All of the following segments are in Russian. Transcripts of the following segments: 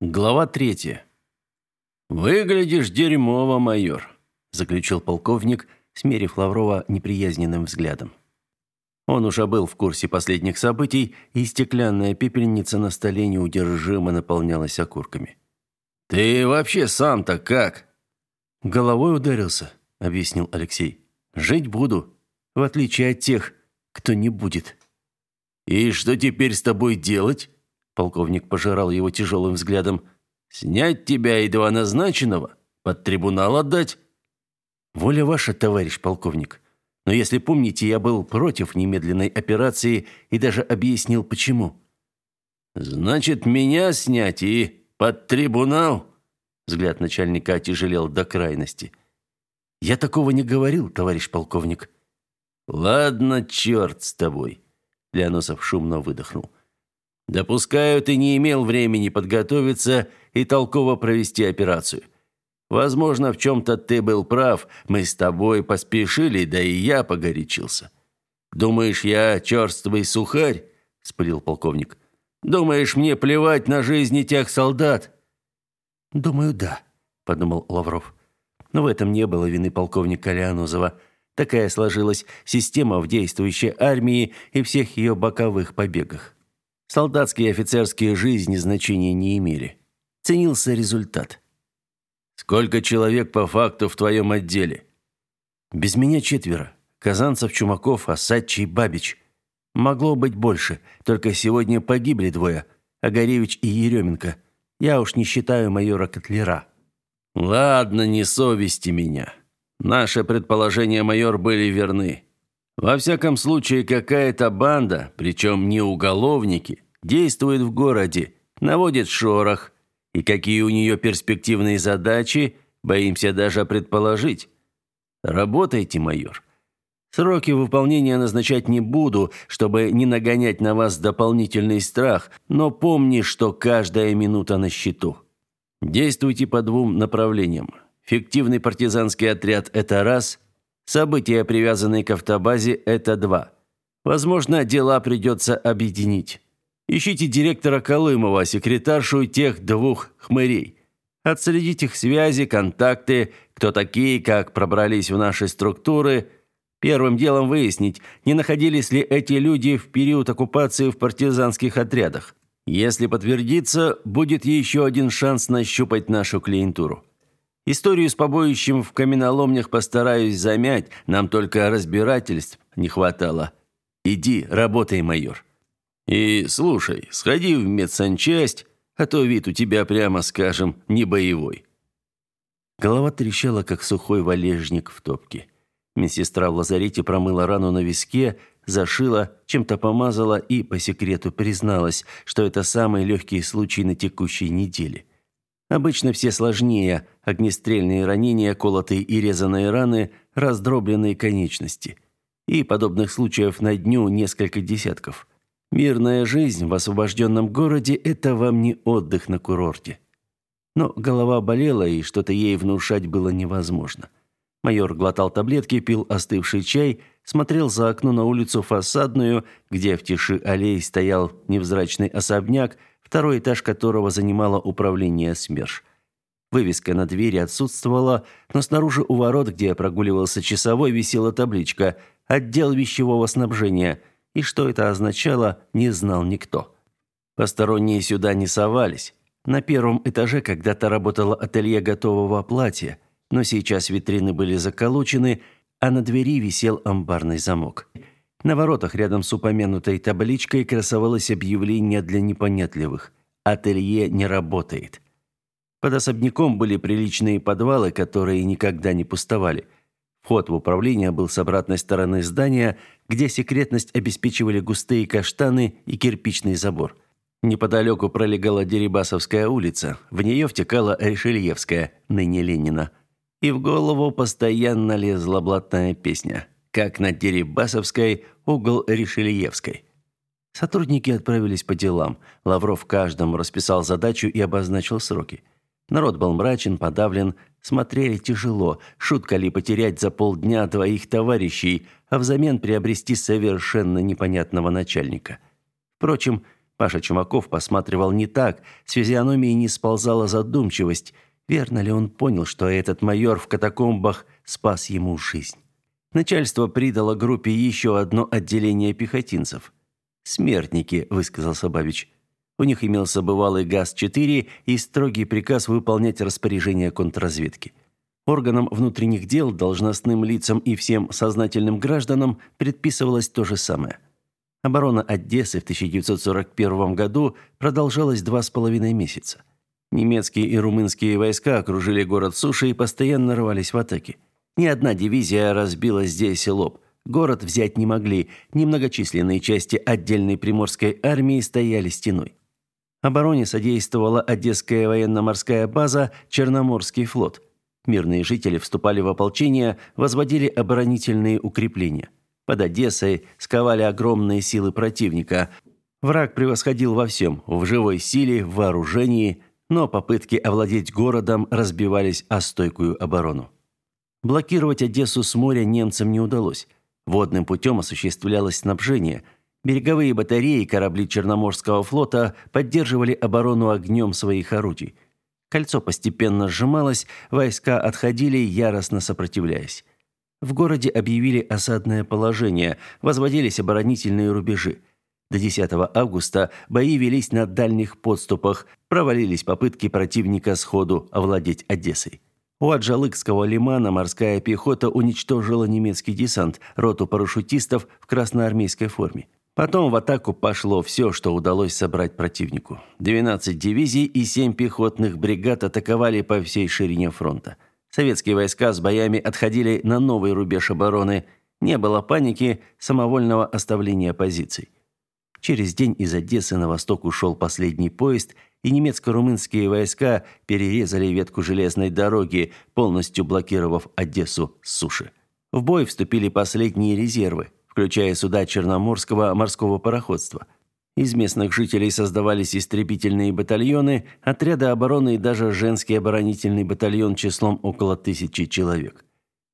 Глава третья. «Выглядишь дерьмово, майор», – заключил полковник, смерив Лаврова неприязненным взглядом. Он уже был в курсе последних событий, и стеклянная пепельница на столе неудержимо наполнялась окурками. «Ты вообще сам-то как?» «Головой ударился», – объяснил Алексей. «Жить буду, в отличие от тех, кто не будет». «И что теперь с тобой делать?» Полковник пожирал его тяжелым взглядом. «Снять тебя, едва назначенного? Под трибунал отдать?» «Воля ваша, товарищ полковник. Но если помните, я был против немедленной операции и даже объяснил, почему». «Значит, меня снять и под трибунал?» Взгляд начальника отяжелел до крайности. «Я такого не говорил, товарищ полковник». «Ладно, черт с тобой». Леоносов шумно выдохнул. Допускаю, ты не имел времени подготовиться и толково провести операцию. Возможно, в чем-то ты был прав, мы с тобой поспешили, да и я погорячился. Думаешь, я черствый сухарь? спылил полковник. Думаешь, мне плевать на жизни тех солдат? Думаю, да, подумал Лавров. Но в этом не было вины полковника Леонозова. Такая сложилась система в действующей армии и всех ее боковых побегах. Солдатские и офицерские жизни значения не имели. Ценился результат. Сколько человек по факту в твоем отделе? Без меня четверо. Казанцев, Чумаков, Осадчий, Бабич. Могло быть больше, только сегодня погибли двое. Огаревич и Еременко. Я уж не считаю майора Котлера. Ладно, не совести меня. Наши предположения, майор, были верны. Во всяком случае, какая-то банда, причем не уголовники, действует в городе, наводит шорох. И какие у нее перспективные задачи, боимся даже предположить. Работайте, майор. Сроки выполнения назначать не буду, чтобы не нагонять на вас дополнительный страх, но помни, что каждая минута на счету. Действуйте по двум направлениям. Фиктивный партизанский отряд – это раз – События, привязанные к автобазе, это два. Возможно, дела придется объединить. Ищите директора Колымова, секретаршу тех двух хмырей. Отследить их связи, контакты, кто такие, как пробрались в наши структуры. Первым делом выяснить, не находились ли эти люди в период оккупации в партизанских отрядах. Если подтвердится, будет еще один шанс нащупать нашу клиентуру. Историю с побоищем в каменоломнях постараюсь замять, нам только разбирательств не хватало. Иди, работай, майор. И слушай, сходи в медсанчасть, а то вид у тебя, прямо скажем, не боевой. Голова трещала, как сухой валежник в топке. Медсестра в лазарете промыла рану на виске, зашила, чем-то помазала и по секрету призналась, что это самый легкий случай на текущей неделе. Обычно все сложнее: огнестрельные ранения, колотые и резаные раны, раздробленные конечности. И подобных случаев на дню несколько десятков. Мирная жизнь в освобожденном городе это вам не отдых на курорте. Но голова болела, и что-то ей внушать было невозможно. Майор глотал таблетки, пил остывший чай, смотрел за окно на улицу Фасадную, где в тиши аллей стоял невзрачный особняк, второй этаж которого занимало управление СМЕРШ. Вывеска на двери отсутствовала, но снаружи у ворот, где прогуливался часовой, висела табличка «Отдел вещевого снабжения», и что это означало, не знал никто. Посторонние сюда не совались. На первом этаже когда-то работало ателье готового платья, но сейчас витрины были заколочены, а на двери висел амбарный замок. На воротах рядом с упомянутой табличкой красовалось объявление для непонятливых: ателье не работает. Под особняком были приличные подвалы, которые никогда не пустовали. Вход в управление был с обратной стороны здания, где секретность обеспечивали густые каштаны и кирпичный забор. Неподалеку пролегала Дерибасовская улица, в нее втекала Решельевская, ныне Ленина. И в голову постоянно лезла блатная песня – как на Дерибасовской, угол Ришельевской. Сотрудники отправились по делам. Лавров каждому расписал задачу и обозначил сроки. Народ был мрачен, подавлен, смотрели тяжело. Шутка ли потерять за полдня двоих товарищей, а взамен приобрести совершенно непонятного начальника. Впрочем, Паша Чумаков посматривал не так, с физиономии не сползала задумчивость. Верно ли он понял, что этот майор в катакомбах спас ему жизнь? Начальство придало группе еще одно отделение пехотинцев. «Смертники», – высказался Бабич. У них имелся бывалый ГАЗ-4 и строгий приказ выполнять распоряжения контрразведки. Органам внутренних дел, должностным лицам и всем сознательным гражданам предписывалось то же самое – Оборона Одессы в 1941 году продолжалась два с половиной месяца. Немецкие и румынские войска окружили город суши и постоянно рвались в атаки. Ни одна дивизия разбила здесь лоб. Город взять не могли, немногочисленные части отдельной приморской армии стояли стеной. Обороне содействовала Одесская военно-морская база, Черноморский флот. Мирные жители вступали в ополчение, возводили оборонительные укрепления. Под Одессой сковали огромные силы противника. Враг превосходил во всем – в живой силе, в вооружении, но попытки овладеть городом разбивались о стойкую оборону. Блокировать Одессу с моря немцам не удалось. Водным путем осуществлялось снабжение. Береговые батареи и корабли Черноморского флота поддерживали оборону огнем своих орудий. Кольцо постепенно сжималось, войска отходили, яростно сопротивляясь. В городе объявили осадное положение, возводились оборонительные рубежи. До 10 августа бои велись на дальних подступах, провалились попытки противника сходу овладеть Одессой. У Аджалыкского лимана морская пехота уничтожила немецкий десант, роту парашютистов в красноармейской форме. Потом в атаку пошло все, что удалось собрать противнику. 12 дивизий и 7 пехотных бригад атаковали по всей ширине фронта. Советские войска с боями отходили на новый рубеж обороны. Не было паники, самовольного оставления позиций. Через день из Одессы на восток ушел последний поезд, и немецко-румынские войска перерезали ветку железной дороги, полностью блокировав Одессу с суши. В бой вступили последние резервы, включая суда Черноморского морского пароходства – из местных жителей создавались истребительные батальоны, отряды обороны и даже женский оборонительный батальон числом около тысячи человек.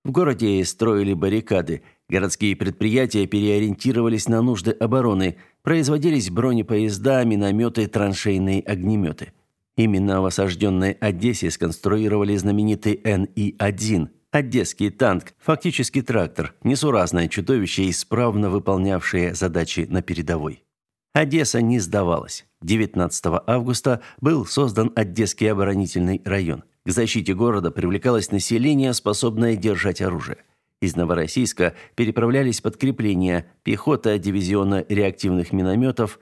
В городе строили баррикады, городские предприятия переориентировались на нужды обороны, производились бронепоезда, минометы, траншейные огнеметы. Именно в осажденной Одессе сконструировали знаменитый НИ-1 – Одесский танк, фактически трактор, несуразное чудовище, исправно выполнявшее задачи на передовой. Одесса не сдавалась. 19 августа был создан Одесский оборонительный район. К защите города привлекалось население, способное держать оружие. Из Новороссийска переправлялись подкрепления, пехота дивизиона реактивных минометов.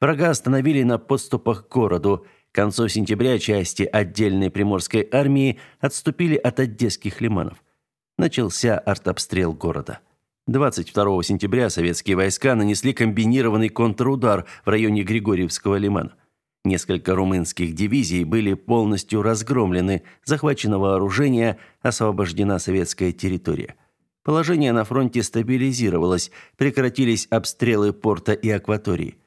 Врага остановили на подступах к городу. К концу сентября части отдельной приморской армии отступили от одесских лиманов. Начался артобстрел города. 22 сентября советские войска нанесли комбинированный контрудар в районе Григорьевского лимана. Несколько румынских дивизий были полностью разгромлены, захвачено вооружение, освобождена советская территория. Положение на фронте стабилизировалось, прекратились обстрелы порта и акватории.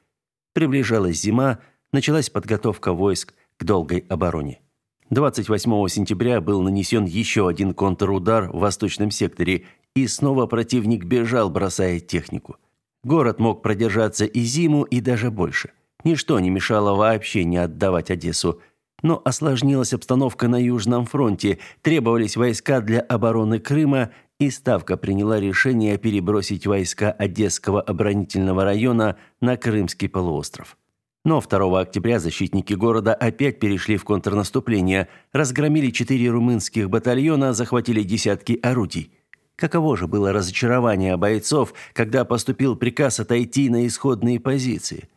Приближалась зима, началась подготовка войск к долгой обороне. 28 сентября был нанесен еще один контрудар в восточном секторе, и снова противник бежал, бросая технику. Город мог продержаться и зиму, и даже больше. Ничто не мешало вообще не отдавать Одессу. Но осложнилась обстановка на Южном фронте, требовались войска для обороны Крыма, и Ставка приняла решение перебросить войска Одесского оборонительного района на Крымский полуостров. Но 2 октября защитники города опять перешли в контрнаступление, разгромили четыре румынских батальона, захватили десятки орудий. Каково же было разочарование бойцов, когда поступил приказ отойти на исходные позиции.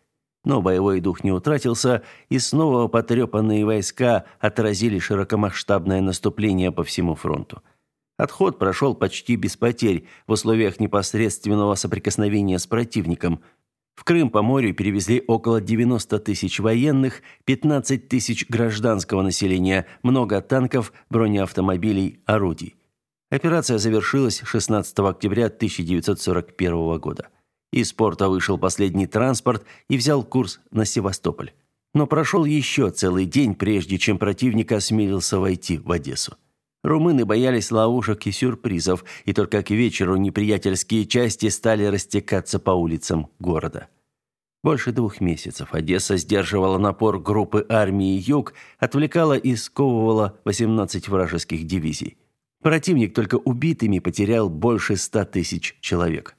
Но боевой дух не утратился, и снова потрепанные войска отразили широкомасштабное наступление по всему фронту. Отход прошел почти без потерь в условиях непосредственного соприкосновения с противником – в Крым по морю перевезли около 90 тысяч военных, 15 тысяч гражданского населения, много танков, бронеавтомобилей, орудий. Операция завершилась 16 октября 1941 года. Из порта вышел последний транспорт и взял курс на Севастополь. Но прошел еще целый день, прежде чем противник осмелился войти в Одессу. Румыны боялись ловушек и сюрпризов, и только к вечеру неприятельские части стали растекаться по улицам города. Больше двух месяцев Одесса сдерживала напор группы армии «Юг», отвлекала и сковывала 18 вражеских дивизий. Противник только убитыми потерял больше 100 тысяч человек.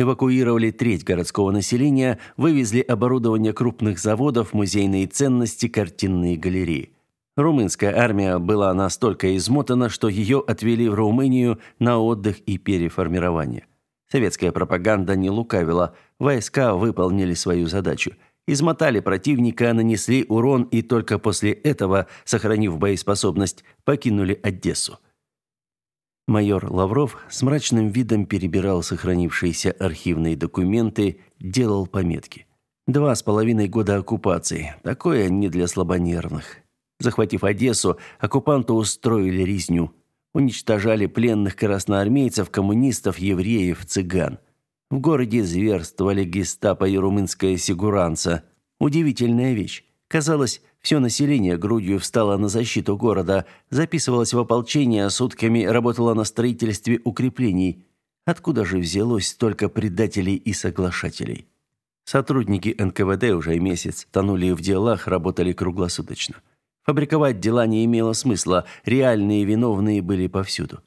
Эвакуировали треть городского населения, вывезли оборудование крупных заводов, музейные ценности, картинные галереи. Румынская армия была настолько измотана, что ее отвели в Румынию на отдых и переформирование. Советская пропаганда не лукавила, войска выполнили свою задачу. Измотали противника, нанесли урон и только после этого, сохранив боеспособность, покинули Одессу. Майор Лавров с мрачным видом перебирал сохранившиеся архивные документы, делал пометки. Два с половиной года оккупации. Такое не для слабонервных. Захватив Одессу, оккупанты устроили резню. Уничтожали пленных красноармейцев, коммунистов, евреев, цыган. В городе зверствовали гестапо и румынская сигуранца. Удивительная вещь. Казалось, все население грудью встало на защиту города, записывалось в ополчение, сутками работало на строительстве укреплений. Откуда же взялось столько предателей и соглашателей? Сотрудники НКВД уже месяц тонули в делах, работали круглосуточно. Фабриковать дела не имело смысла, реальные виновные были повсюду.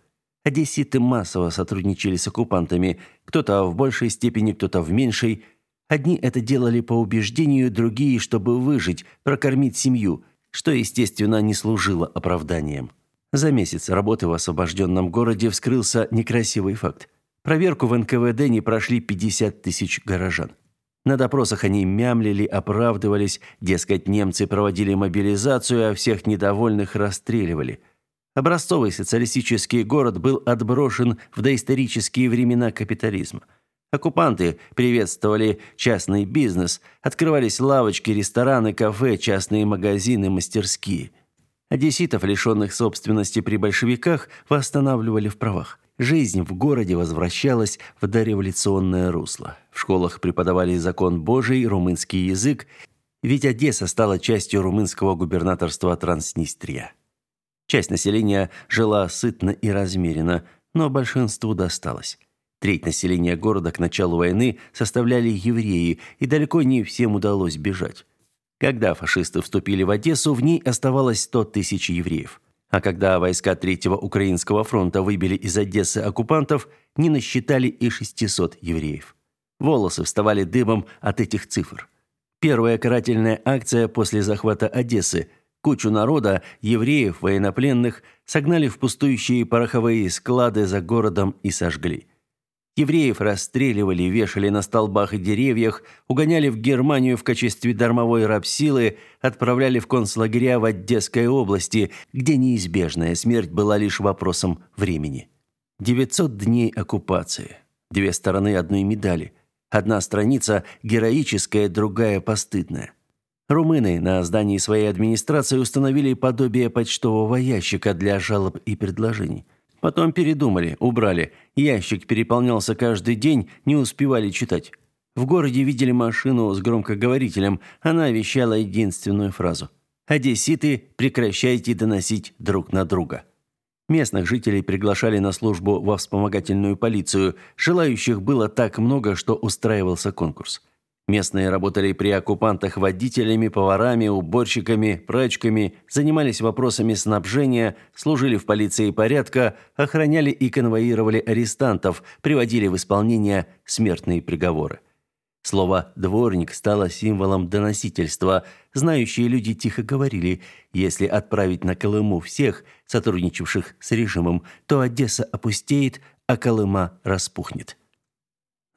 Одесситы массово сотрудничали с оккупантами, кто-то в большей степени, кто-то в меньшей. Одни это делали по убеждению, другие, чтобы выжить, прокормить семью, что, естественно, не служило оправданием. За месяц работы в освобожденном городе вскрылся некрасивый факт. Проверку в НКВД не прошли 50 тысяч горожан. На допросах они мямлили, оправдывались, дескать, немцы проводили мобилизацию, а всех недовольных расстреливали. Образцовый социалистический город был отброшен в доисторические времена капитализма. Оккупанты приветствовали частный бизнес, открывались лавочки, рестораны, кафе, частные магазины, мастерские. Одесситов, лишенных собственности при большевиках, восстанавливали в правах. Жизнь в городе возвращалась в дореволюционное русло. В школах преподавали закон Божий, румынский язык, ведь Одесса стала частью румынского губернаторства Транснистрия. Часть населения жила сытно и размеренно, но большинству досталось. Треть населения города к началу войны составляли евреи, и далеко не всем удалось бежать. Когда фашисты вступили в Одессу, в ней оставалось 100 тысяч евреев. А когда войска Третьего Украинского фронта выбили из Одессы оккупантов, не насчитали и 600 евреев. Волосы вставали дыбом от этих цифр. Первая карательная акция после захвата Одессы. Кучу народа, евреев, военнопленных, согнали в пустующие пороховые склады за городом и сожгли. Евреев расстреливали, вешали на столбах и деревьях, угоняли в Германию в качестве дармовой рабсилы, отправляли в концлагеря в Одесской области, где неизбежная смерть была лишь вопросом времени. 900 дней оккупации. Две стороны одной медали. Одна страница героическая, другая постыдная. Румыны на здании своей администрации установили подобие почтового ящика для жалоб и предложений. Потом передумали, убрали. Ящик переполнялся каждый день, не успевали читать. В городе видели машину с громкоговорителем. Она вещала единственную фразу. «Одесситы, прекращайте доносить друг на друга». Местных жителей приглашали на службу во вспомогательную полицию. Желающих было так много, что устраивался конкурс. Местные работали при оккупантах водителями, поварами, уборщиками, прачками, занимались вопросами снабжения, служили в полиции порядка, охраняли и конвоировали арестантов, приводили в исполнение смертные приговоры. Слово «дворник» стало символом доносительства. Знающие люди тихо говорили, если отправить на Колыму всех, сотрудничавших с режимом, то Одесса опустеет, а Колыма распухнет.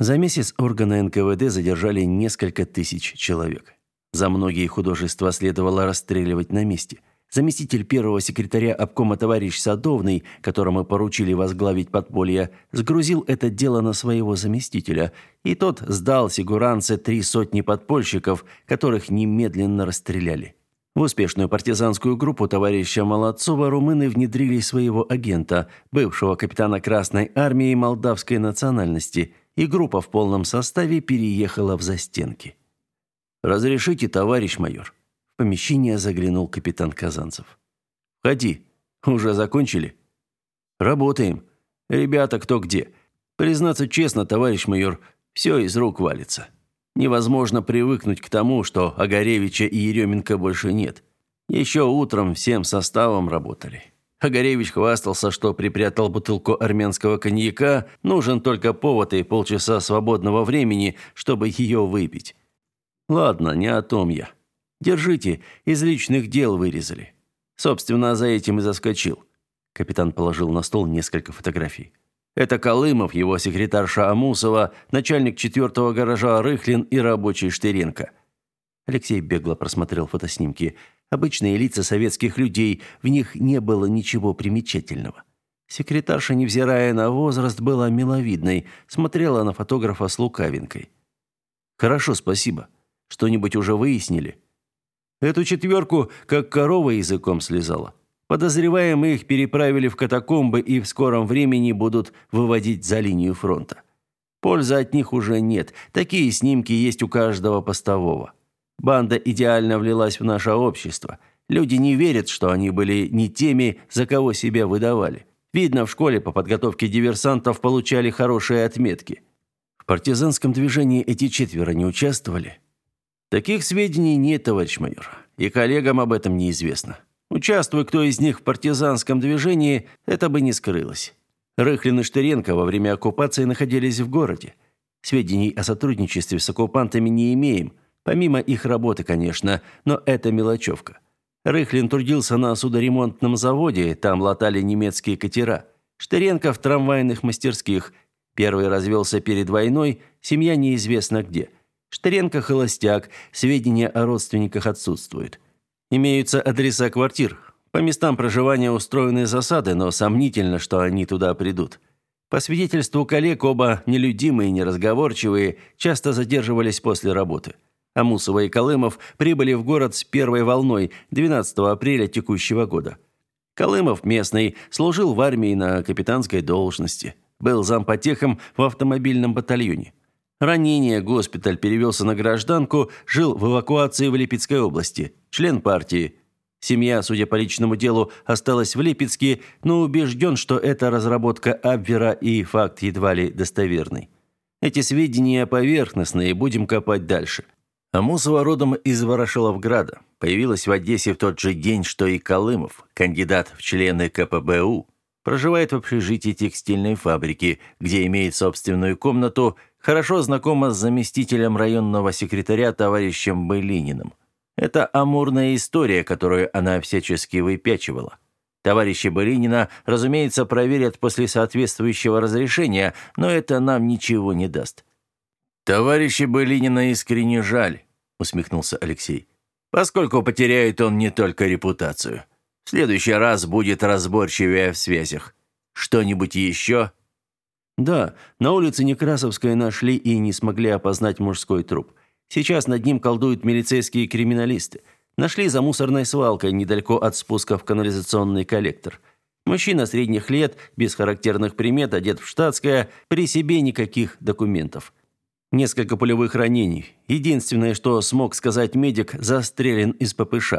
За месяц органы НКВД задержали несколько тысяч человек. За многие художества следовало расстреливать на месте. Заместитель первого секретаря обкома товарищ Садовный, которому поручили возглавить подполье, сгрузил это дело на своего заместителя, и тот сдал сигуранце три сотни подпольщиков, которых немедленно расстреляли. В успешную партизанскую группу товарища Молодцова румыны внедрили своего агента, бывшего капитана Красной армии молдавской национальности – и группа в полном составе переехала в застенки. «Разрешите, товарищ майор?» В помещение заглянул капитан Казанцев. «Входи. Уже закончили?» «Работаем. Ребята кто где. Признаться честно, товарищ майор, все из рук валится». Невозможно привыкнуть к тому, что Огаревича и Еременко больше нет. Еще утром всем составом работали. Огаревич хвастался, что припрятал бутылку армянского коньяка, нужен только повод и полчаса свободного времени, чтобы ее выпить. Ладно, не о том я. Держите, из личных дел вырезали. Собственно, за этим и заскочил. Капитан положил на стол несколько фотографий. Это Колымов, его секретарша Амусова, начальник четвертого гаража Рыхлин и рабочий Штыренко. Алексей бегло просмотрел фотоснимки. Обычные лица советских людей, в них не было ничего примечательного. Секретарша, невзирая на возраст, была миловидной, смотрела на фотографа с лукавинкой. «Хорошо, спасибо. Что-нибудь уже выяснили?» «Эту четверку, как корова языком слезала. Подозреваемые их переправили в катакомбы и в скором времени будут выводить за линию фронта. Пользы от них уже нет. Такие снимки есть у каждого постового. Банда идеально влилась в наше общество. Люди не верят, что они были не теми, за кого себя выдавали. Видно, в школе по подготовке диверсантов получали хорошие отметки. В партизанском движении эти четверо не участвовали. Таких сведений нет, товарищ майор, и коллегам об этом неизвестно. Участвуя кто из них в партизанском движении, это бы не скрылось. Рыхлин и Штыренко во время оккупации находились в городе. Сведений о сотрудничестве с оккупантами не имеем, помимо их работы, конечно, но это мелочевка. Рыхлин трудился на судоремонтном заводе, там латали немецкие катера. Штыренко в трамвайных мастерских. Первый развелся перед войной, семья неизвестно где. Штыренко холостяк, сведения о родственниках отсутствуют. Имеются адреса квартир. По местам проживания устроены засады, но сомнительно, что они туда придут. По свидетельству коллег, оба нелюдимые, неразговорчивые, часто задерживались после работы. Амусова и Колымов прибыли в город с первой волной 12 апреля текущего года. Колымов, местный, служил в армии на капитанской должности. Был зампотехом в автомобильном батальоне. Ранение, госпиталь, перевелся на гражданку, жил в эвакуации в Липецкой области. Член партии. Семья, судя по личному делу, осталась в Липецке, но убежден, что это разработка Абвера и факт едва ли достоверный. Эти сведения поверхностные, будем копать дальше. Амусова родом из Ворошиловграда. Появилась в Одессе в тот же день, что и Колымов, кандидат в члены КПБУ. Проживает в общежитии текстильной фабрики, где имеет собственную комнату – Хорошо знакома с заместителем районного секретаря товарищем Былининым. Это амурная история, которую она всячески выпячивала. Товарищи Былинина, разумеется, проверят после соответствующего разрешения, но это нам ничего не даст. «Товарищи Былинина искренне жаль», — усмехнулся Алексей, «поскольку потеряет он не только репутацию. В следующий раз будет разборчивее в связях. Что-нибудь еще?» Да, на улице Некрасовской нашли и не смогли опознать мужской труп. Сейчас над ним колдуют милицейские криминалисты. Нашли за мусорной свалкой недалеко от спуска в канализационный коллектор. Мужчина средних лет, без характерных примет, одет в штатское, при себе никаких документов. Несколько пулевых ранений. Единственное, что смог сказать медик, застрелен из ППШ.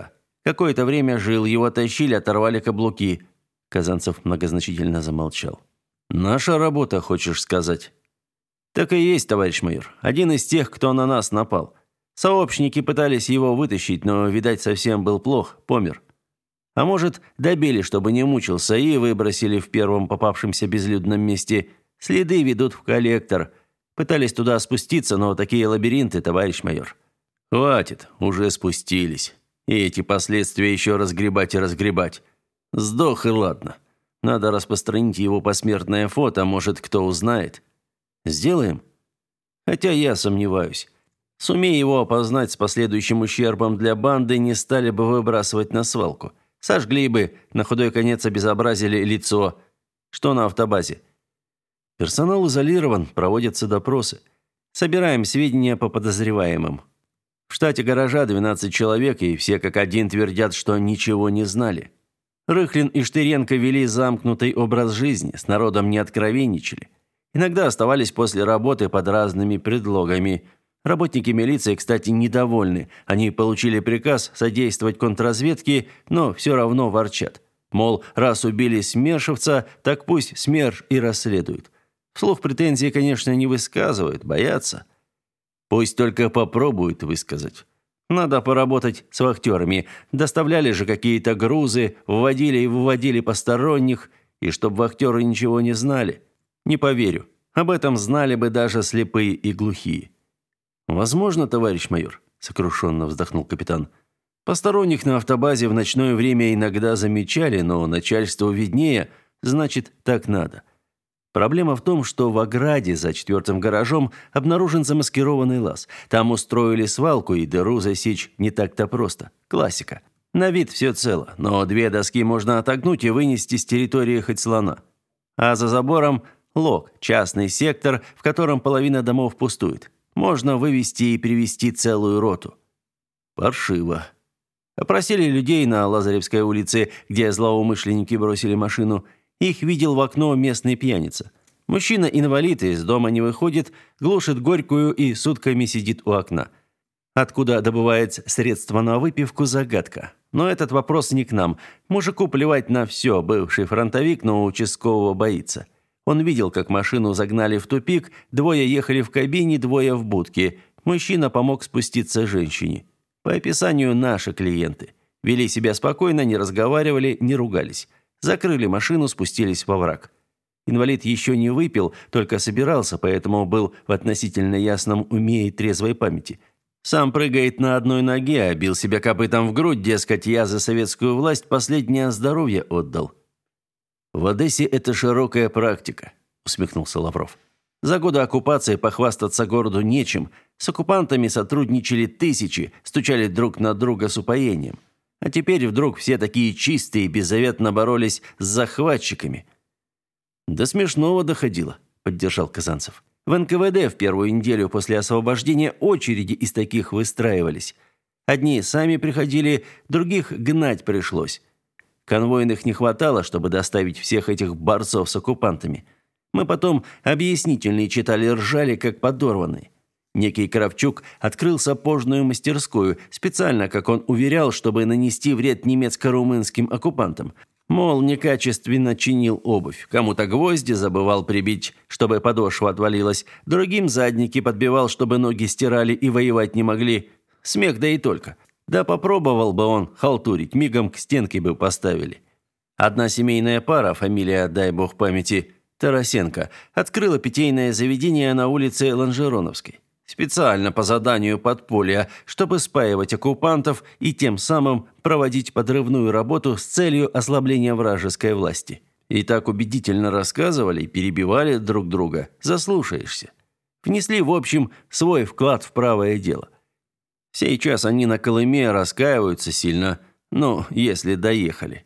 Какое-то время жил, его тащили, оторвали каблуки. Казанцев многозначительно замолчал. Наша работа, хочешь сказать? Так и есть, товарищ майор. Один из тех, кто на нас напал. Сообщники пытались его вытащить, но, видать, совсем был плох, помер. А может, добили, чтобы не мучился, и выбросили в первом попавшемся безлюдном месте. Следы ведут в коллектор. Пытались туда спуститься, но такие лабиринты, товарищ майор. Хватит, уже спустились. И эти последствия еще разгребать и разгребать. Сдох и ладно. Надо распространить его посмертное фото, может, кто узнает. Сделаем? Хотя я сомневаюсь. Сумея его опознать с последующим ущербом для банды, не стали бы выбрасывать на свалку. Сожгли бы, на худой конец обезобразили лицо. Что на автобазе? Персонал изолирован, проводятся допросы. Собираем сведения по подозреваемым. В штате гаража 12 человек, и все как один твердят, что ничего не знали. Рыхлин и Штыренко вели замкнутый образ жизни, с народом не откровенничали. Иногда оставались после работы под разными предлогами. Работники милиции, кстати, недовольны. Они получили приказ содействовать контрразведке, но все равно ворчат. Мол, раз убили Смершевца, так пусть Смерш и расследуют. Вслух претензии, конечно, не высказывают, боятся. Пусть только попробуют высказать. Надо поработать с вахтерами. Доставляли же какие-то грузы, вводили и выводили посторонних, и чтоб вахтеры ничего не знали. Не поверю. Об этом знали бы даже слепые и глухие. Возможно, товарищ майор, сокрушенно вздохнул капитан. Посторонних на автобазе в ночное время иногда замечали, но начальству виднее, значит, так надо. Проблема в том, что в ограде за четвертым гаражом обнаружен замаскированный лаз. Там устроили свалку, и дыру засечь не так-то просто. Классика. На вид все цело, но две доски можно отогнуть и вынести с территории хоть слона. А за забором лог, частный сектор, в котором половина домов пустует. Можно вывести и привести целую роту. Паршиво. Опросили людей на Лазаревской улице, где злоумышленники бросили машину – их видел в окно местный пьяница. Мужчина-инвалид из дома не выходит, глушит горькую и сутками сидит у окна. Откуда добывает средства на выпивку – загадка. Но этот вопрос не к нам. Мужику плевать на все, бывший фронтовик, но участкового боится. Он видел, как машину загнали в тупик, двое ехали в кабине, двое в будке. Мужчина помог спуститься женщине. По описанию наши клиенты. Вели себя спокойно, не разговаривали, не ругались. Закрыли машину, спустились во враг. Инвалид еще не выпил, только собирался, поэтому был в относительно ясном уме и трезвой памяти. Сам прыгает на одной ноге, а бил себя копытом в грудь, дескать, я за советскую власть последнее здоровье отдал. В Одессе это широкая практика, усмехнулся Лавров. За годы оккупации похвастаться городу нечем. С оккупантами сотрудничали тысячи, стучали друг на друга с упоением. А теперь вдруг все такие чистые беззаветно боролись с захватчиками. До смешного доходило, поддержал Казанцев. В НКВД в первую неделю после освобождения очереди из таких выстраивались. Одни сами приходили, других гнать пришлось. Конвойных не хватало, чтобы доставить всех этих борцов с оккупантами. Мы потом объяснительные читали, ржали как подорванные. Некий Кравчук открыл сапожную мастерскую, специально, как он уверял, чтобы нанести вред немецко-румынским оккупантам. Мол, некачественно чинил обувь, кому-то гвозди забывал прибить, чтобы подошва отвалилась, другим задники подбивал, чтобы ноги стирали и воевать не могли. Смех да и только. Да попробовал бы он халтурить, мигом к стенке бы поставили. Одна семейная пара, фамилия, дай бог памяти, Тарасенко, открыла питейное заведение на улице Ланжероновской. Специально по заданию подполья, чтобы спаивать оккупантов и тем самым проводить подрывную работу с целью ослабления вражеской власти. И так убедительно рассказывали и перебивали друг друга, заслушаешься. Внесли, в общем, свой вклад в правое дело. Сейчас они на Колыме раскаиваются сильно, ну, если доехали.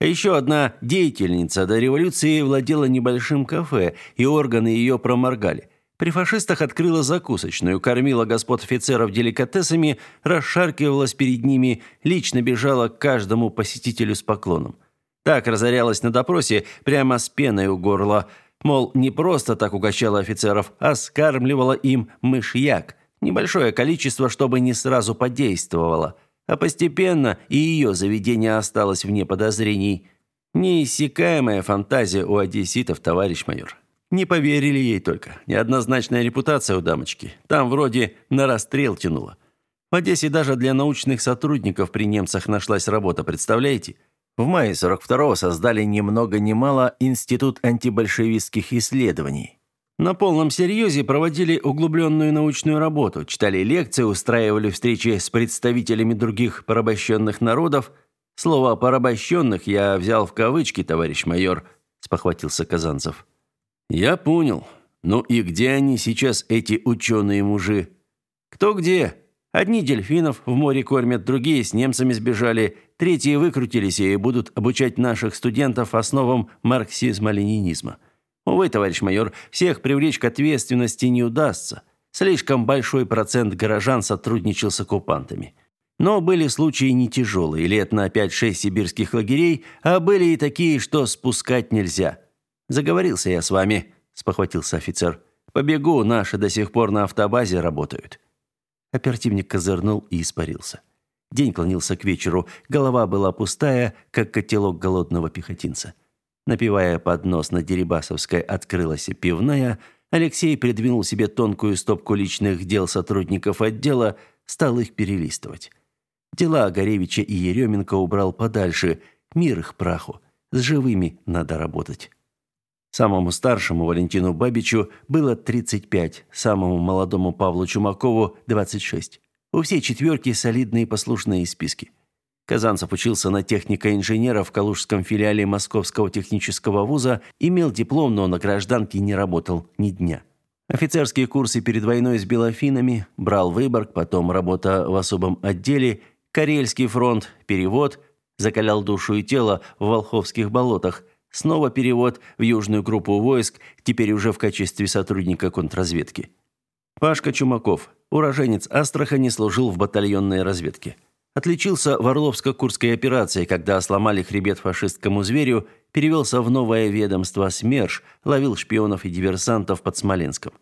А еще одна деятельница до революции владела небольшим кафе, и органы ее проморгали – при фашистах открыла закусочную, кормила господ офицеров деликатесами, расшаркивалась перед ними, лично бежала к каждому посетителю с поклоном. Так разорялась на допросе прямо с пеной у горла. Мол, не просто так угощала офицеров, а скармливала им мышьяк. Небольшое количество, чтобы не сразу подействовало. А постепенно и ее заведение осталось вне подозрений. Неиссякаемая фантазия у одесситов, товарищ майор. Не поверили ей только. Неоднозначная репутация у дамочки. Там вроде на расстрел тянуло. В Одессе даже для научных сотрудников при немцах нашлась работа, представляете? В мае 42-го создали ни много ни мало Институт антибольшевистских исследований. На полном серьезе проводили углубленную научную работу, читали лекции, устраивали встречи с представителями других порабощенных народов. Слово «порабощенных» я взял в кавычки, товарищ майор, спохватился Казанцев. Я понял. Ну и где они сейчас, эти ученые-мужи? Кто где? Одни дельфинов в море кормят, другие с немцами сбежали, третьи выкрутились и будут обучать наших студентов основам марксизма-ленинизма. Увы, товарищ майор, всех привлечь к ответственности не удастся. Слишком большой процент горожан сотрудничал с оккупантами. Но были случаи не тяжелые, лет на 5-6 сибирских лагерей, а были и такие, что спускать нельзя – Заговорился я с вами, спохватился офицер. Побегу, наши до сих пор на автобазе работают. Оперативник козырнул и испарился. День клонился к вечеру, голова была пустая, как котелок голодного пехотинца. Напивая под нос на Дерибасовской открылась пивная, Алексей придвинул себе тонкую стопку личных дел сотрудников отдела, стал их перелистывать. Дела Горевича и Еременко убрал подальше, мир их праху. С живыми надо работать. Самому старшему Валентину Бабичу было 35, самому молодому Павлу Чумакову 26. У всей четверки солидные послушные списки. Казанцев учился на техника-инженера в Калужском филиале Московского технического вуза, имел диплом, но на гражданке не работал ни дня. Офицерские курсы перед войной с белофинами, брал Выборг, потом работа в особом отделе, Карельский фронт, перевод, закалял душу и тело в Волховских болотах – Снова перевод в южную группу войск, теперь уже в качестве сотрудника контрразведки. Пашка Чумаков, уроженец Астрахани, служил в батальонной разведке. Отличился в Орловско-Курской операции, когда сломали хребет фашистскому зверю, перевелся в новое ведомство СМЕРШ, ловил шпионов и диверсантов под Смоленском.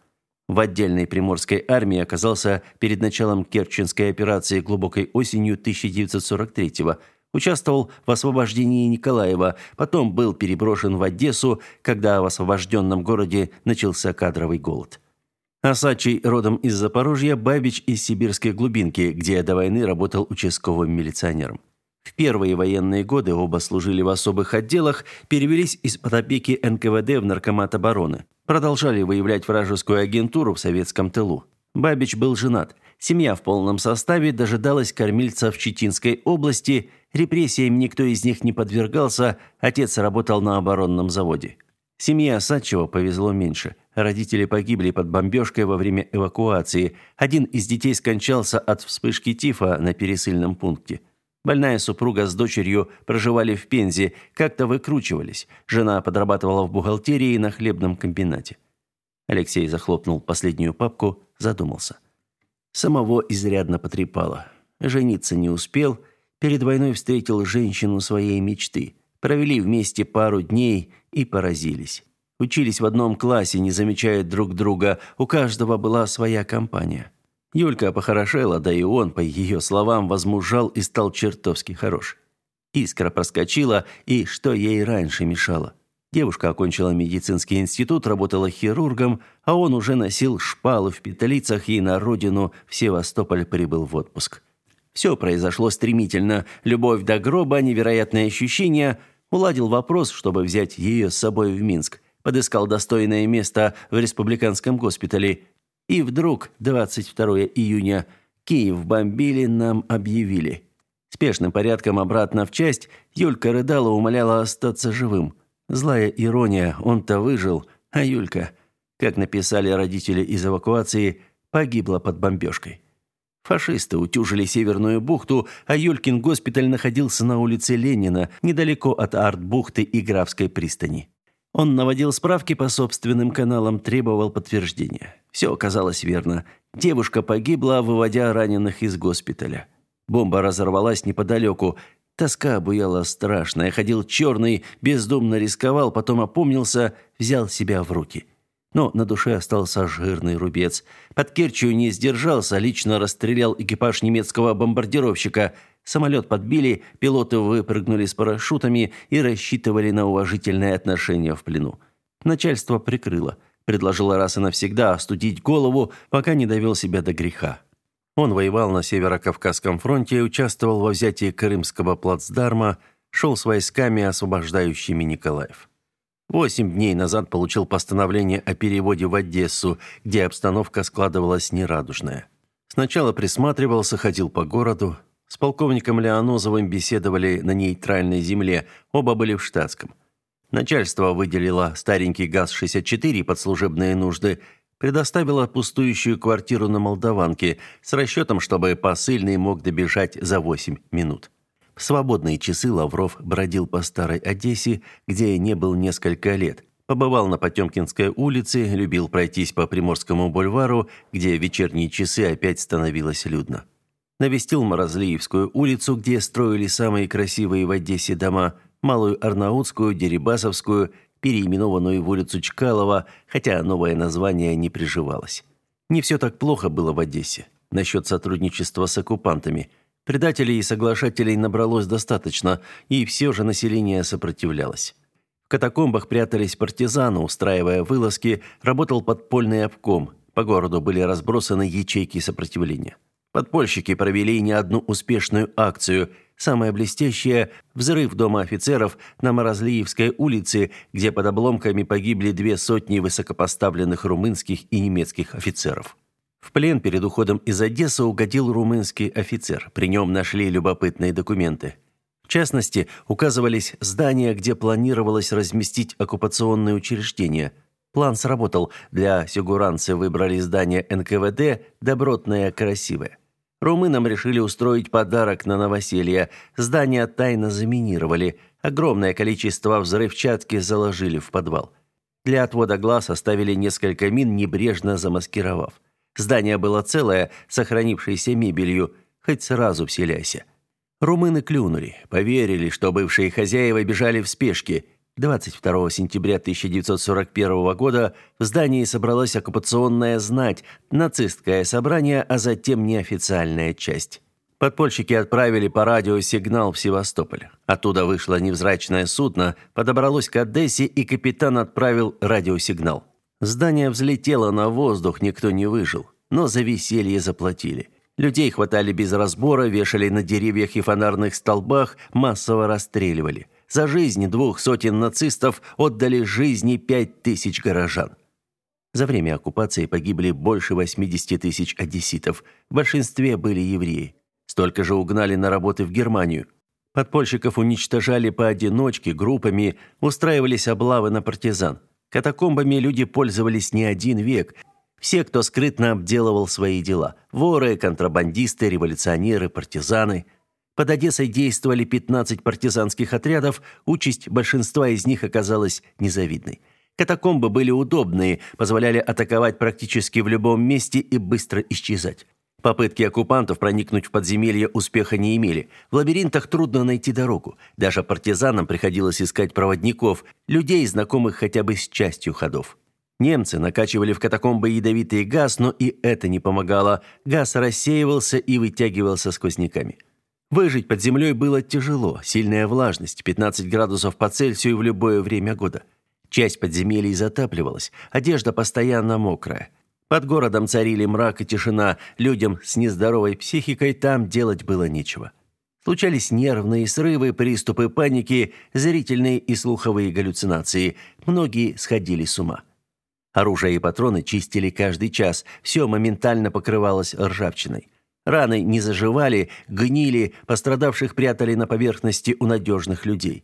В отдельной приморской армии оказался перед началом Керченской операции глубокой осенью 1943 года, Участвовал в освобождении Николаева, потом был переброшен в Одессу, когда в освобожденном городе начался кадровый голод. Осадчий родом из Запорожья, Бабич из сибирской глубинки, где до войны работал участковым милиционером. В первые военные годы оба служили в особых отделах, перевелись из-под опеки НКВД в Наркомат обороны. Продолжали выявлять вражескую агентуру в советском тылу. Бабич был женат. Семья в полном составе дожидалась кормильца в Читинской области – Репрессиям никто из них не подвергался, отец работал на оборонном заводе. Семье Осадчего повезло меньше. Родители погибли под бомбежкой во время эвакуации. Один из детей скончался от вспышки тифа на пересыльном пункте. Больная супруга с дочерью проживали в Пензе, как-то выкручивались. Жена подрабатывала в бухгалтерии на хлебном комбинате. Алексей захлопнул последнюю папку, задумался. Самого изрядно потрепало. Жениться не успел – Перед войной встретил женщину своей мечты. Провели вместе пару дней и поразились. Учились в одном классе, не замечая друг друга. У каждого была своя компания. Юлька похорошела, да и он, по ее словам, возмужал и стал чертовски хорош. Искра проскочила, и что ей раньше мешало? Девушка окончила медицинский институт, работала хирургом, а он уже носил шпалы в петлицах и на родину в Севастополь прибыл в отпуск. Все произошло стремительно. Любовь до гроба, невероятные ощущения. Уладил вопрос, чтобы взять ее с собой в Минск. Подыскал достойное место в республиканском госпитале. И вдруг, 22 июня, Киев бомбили, нам объявили. Спешным порядком обратно в часть, Юлька рыдала, умоляла остаться живым. Злая ирония, он-то выжил, а Юлька, как написали родители из эвакуации, погибла под бомбежкой. Фашисты утюжили Северную бухту, а Юлькин госпиталь находился на улице Ленина, недалеко от Арт-бухты и Графской пристани. Он наводил справки по собственным каналам, требовал подтверждения. Все оказалось верно. Девушка погибла, выводя раненых из госпиталя. Бомба разорвалась неподалеку. Тоска обуяла страшная. Ходил черный, бездумно рисковал, потом опомнился, взял себя в руки – но на душе остался жирный рубец. Под Керчью не сдержался, лично расстрелял экипаж немецкого бомбардировщика. Самолет подбили, пилоты выпрыгнули с парашютами и рассчитывали на уважительное отношение в плену. Начальство прикрыло. Предложило раз и навсегда остудить голову, пока не довел себя до греха. Он воевал на Северо-Кавказском фронте, участвовал во взятии Крымского плацдарма, шел с войсками, освобождающими Николаев. Восемь дней назад получил постановление о переводе в Одессу, где обстановка складывалась нерадужная. Сначала присматривался, ходил по городу. С полковником Леонозовым беседовали на нейтральной земле, оба были в штатском. Начальство выделило старенький ГАЗ-64 под служебные нужды, предоставило пустующую квартиру на Молдаванке с расчетом, чтобы посыльный мог добежать за 8 минут. В свободные часы Лавров бродил по старой Одессе, где не был несколько лет. Побывал на Потемкинской улице, любил пройтись по Приморскому бульвару, где в вечерние часы опять становилось людно. Навестил Морозлиевскую улицу, где строили самые красивые в Одессе дома, Малую Арнаутскую, Дерибасовскую, переименованную в улицу Чкалова, хотя новое название не приживалось. Не все так плохо было в Одессе. Насчет сотрудничества с оккупантами – Предателей и соглашателей набралось достаточно, и все же население сопротивлялось. В катакомбах прятались партизаны, устраивая вылазки, работал подпольный обком. По городу были разбросаны ячейки сопротивления. Подпольщики провели не одну успешную акцию. Самая блестящая – взрыв дома офицеров на Морозлиевской улице, где под обломками погибли две сотни высокопоставленных румынских и немецких офицеров. В плен перед уходом из Одессы угодил румынский офицер. При нем нашли любопытные документы. В частности, указывались здания, где планировалось разместить оккупационные учреждения. План сработал. Для сигуранцы выбрали здание НКВД добротное, красивое. Румынам решили устроить подарок на новоселье. Здание тайно заминировали. Огромное количество взрывчатки заложили в подвал. Для отвода глаз оставили несколько мин, небрежно замаскировав. Здание было целое, сохранившееся мебелью, хоть сразу вселяйся. Румыны клюнули, поверили, что бывшие хозяева бежали в спешке. 22 сентября 1941 года в здании собралась оккупационная знать, нацистское собрание, а затем неофициальная часть. Подпольщики отправили по радио сигнал в Севастополь. Оттуда вышло невзрачное судно, подобралось к Одессе, и капитан отправил радиосигнал. Здание взлетело на воздух, никто не выжил, но за веселье заплатили. Людей хватали без разбора, вешали на деревьях и фонарных столбах, массово расстреливали. За жизнь двух сотен нацистов отдали жизни пять тысяч горожан. За время оккупации погибли больше 80 тысяч одесситов. В большинстве были евреи. Столько же угнали на работы в Германию. Подпольщиков уничтожали поодиночке, группами, устраивались облавы на партизан. Катакомбами люди пользовались не один век – все, кто скрытно обделывал свои дела. Воры, контрабандисты, революционеры, партизаны. Под Одессой действовали 15 партизанских отрядов, участь большинства из них оказалась незавидной. Катакомбы были удобные, позволяли атаковать практически в любом месте и быстро исчезать. Попытки оккупантов проникнуть в подземелье успеха не имели. В лабиринтах трудно найти дорогу. Даже партизанам приходилось искать проводников, людей, знакомых хотя бы с частью ходов. Немцы накачивали в катакомбы ядовитый газ, но и это не помогало. Газ рассеивался и вытягивался сквозняками. Выжить под землей было тяжело. Сильная влажность, 15 градусов по Цельсию в любое время года. Часть подземелий затапливалась, одежда постоянно мокрая. Под городом царили мрак и тишина, людям с нездоровой психикой там делать было нечего. Случались нервные срывы, приступы паники, зрительные и слуховые галлюцинации. Многие сходили с ума. Оружие и патроны чистили каждый час, все моментально покрывалось ржавчиной. Раны не заживали, гнили, пострадавших прятали на поверхности у надежных людей.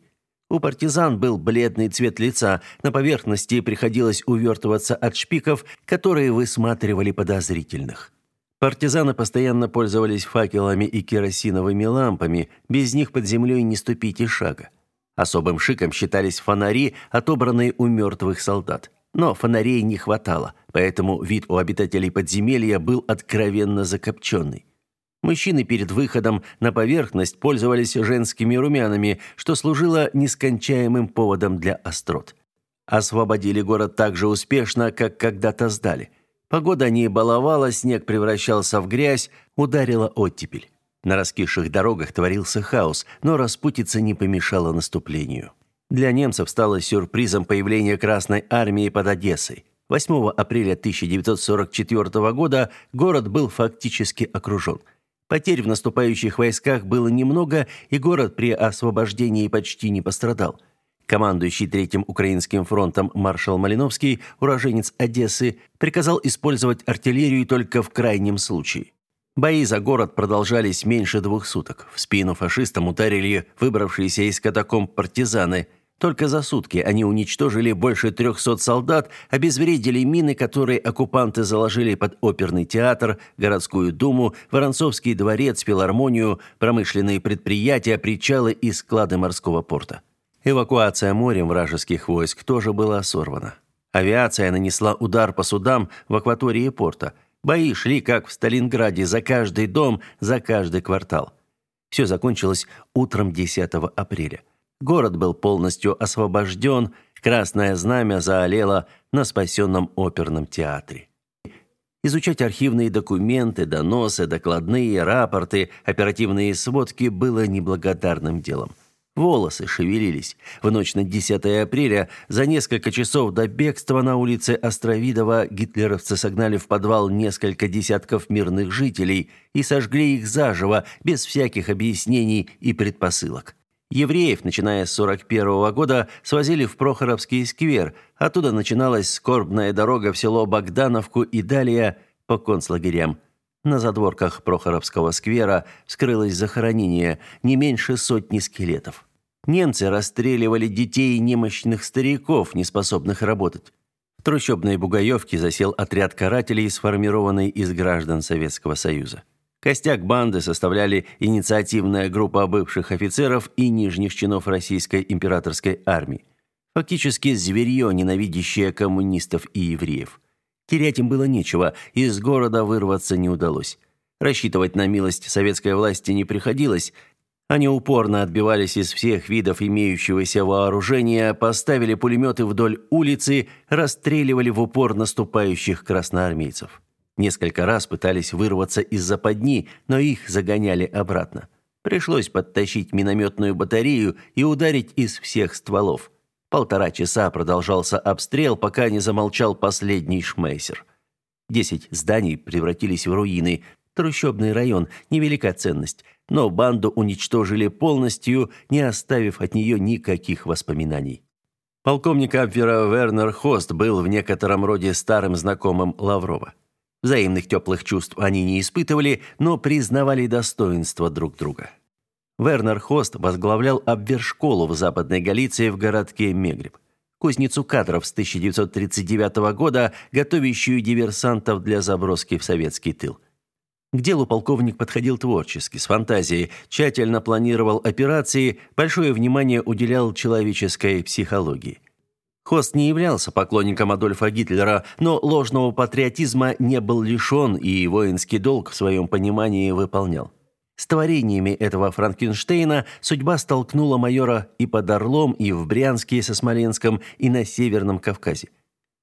У партизан был бледный цвет лица, на поверхности приходилось увертываться от шпиков, которые высматривали подозрительных. Партизаны постоянно пользовались факелами и керосиновыми лампами, без них под землей не ступить и шага. Особым шиком считались фонари, отобранные у мертвых солдат. Но фонарей не хватало, поэтому вид у обитателей подземелья был откровенно закопченный. Мужчины перед выходом на поверхность пользовались женскими румянами, что служило нескончаемым поводом для острот. Освободили город так же успешно, как когда-то сдали. Погода не баловала, снег превращался в грязь, ударила оттепель. На раскисших дорогах творился хаос, но распутиться не помешало наступлению. Для немцев стало сюрпризом появление Красной армии под Одессой. 8 апреля 1944 года город был фактически окружен. Потерь в наступающих войсках было немного, и город при освобождении почти не пострадал. Командующий Третьим Украинским фронтом маршал Малиновский, уроженец Одессы, приказал использовать артиллерию только в крайнем случае. Бои за город продолжались меньше двух суток. В спину фашистам ударили выбравшиеся из катакомб партизаны – только за сутки они уничтожили больше 300 солдат, обезвредили мины, которые оккупанты заложили под оперный театр, городскую думу, Воронцовский дворец, филармонию, промышленные предприятия, причалы и склады морского порта. Эвакуация морем вражеских войск тоже была сорвана. Авиация нанесла удар по судам в акватории порта. Бои шли, как в Сталинграде, за каждый дом, за каждый квартал. Все закончилось утром 10 апреля. Город был полностью освобожден, красное знамя заолело на спасенном оперном театре. Изучать архивные документы, доносы, докладные, рапорты, оперативные сводки было неблагодарным делом. Волосы шевелились. В ночь на 10 апреля, за несколько часов до бегства на улице Островидова, гитлеровцы согнали в подвал несколько десятков мирных жителей и сожгли их заживо, без всяких объяснений и предпосылок. Евреев, начиная с 41 -го года, свозили в Прохоровский сквер. Оттуда начиналась скорбная дорога в село Богдановку и далее по концлагерям. На задворках Прохоровского сквера скрылось захоронение, не меньше сотни скелетов. Немцы расстреливали детей и немощных стариков, неспособных работать. В трущобной Бугаевке засел отряд карателей, сформированный из граждан Советского Союза. Костяк банды составляли инициативная группа бывших офицеров и нижних чинов российской императорской армии. Фактически зверье, ненавидящее коммунистов и евреев. Терять им было нечего, из города вырваться не удалось. Рассчитывать на милость советской власти не приходилось – они упорно отбивались из всех видов имеющегося вооружения, поставили пулеметы вдоль улицы, расстреливали в упор наступающих красноармейцев. Несколько раз пытались вырваться из западни, но их загоняли обратно. Пришлось подтащить минометную батарею и ударить из всех стволов. Полтора часа продолжался обстрел, пока не замолчал последний шмейсер. Десять зданий превратились в руины. Трущобный район – невелика ценность – но банду уничтожили полностью, не оставив от нее никаких воспоминаний. Полковник Абвера Вернер Хост был в некотором роде старым знакомым Лаврова. Взаимных теплых чувств они не испытывали, но признавали достоинство друг друга. Вернер Хост возглавлял обвершколу в Западной Галиции в городке Мегреб. Кузницу кадров с 1939 года, готовящую диверсантов для заброски в советский тыл. К делу полковник подходил творчески, с фантазией, тщательно планировал операции, большое внимание уделял человеческой психологии. Хост не являлся поклонником Адольфа Гитлера, но ложного патриотизма не был лишен и воинский долг в своем понимании выполнял. С творениями этого Франкенштейна судьба столкнула майора и под Орлом, и в Брянске и со Смоленском, и на Северном Кавказе.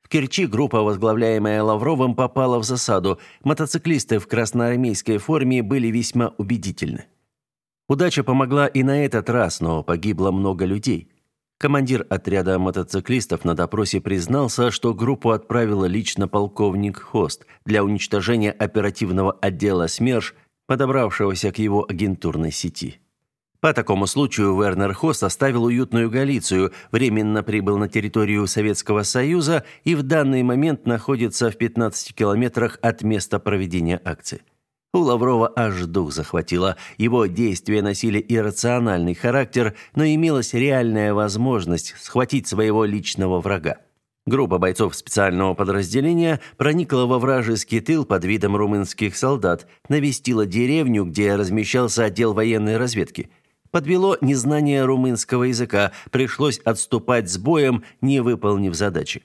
В Керчи группа, возглавляемая Лавровым, попала в засаду. Мотоциклисты в красноармейской форме были весьма убедительны. Удача помогла и на этот раз, но погибло много людей. Командир отряда мотоциклистов на допросе признался, что группу отправила лично полковник Хост для уничтожения оперативного отдела СМЕРШ, подобравшегося к его агентурной сети. По такому случаю Вернер Хосс оставил уютную Галицию, временно прибыл на территорию Советского Союза и в данный момент находится в 15 километрах от места проведения акции. У Лаврова аж дух захватило. Его действия носили иррациональный характер, но имелась реальная возможность схватить своего личного врага. Группа бойцов специального подразделения проникла во вражеский тыл под видом румынских солдат, навестила деревню, где размещался отдел военной разведки – Подвело незнание румынского языка, пришлось отступать с боем, не выполнив задачи.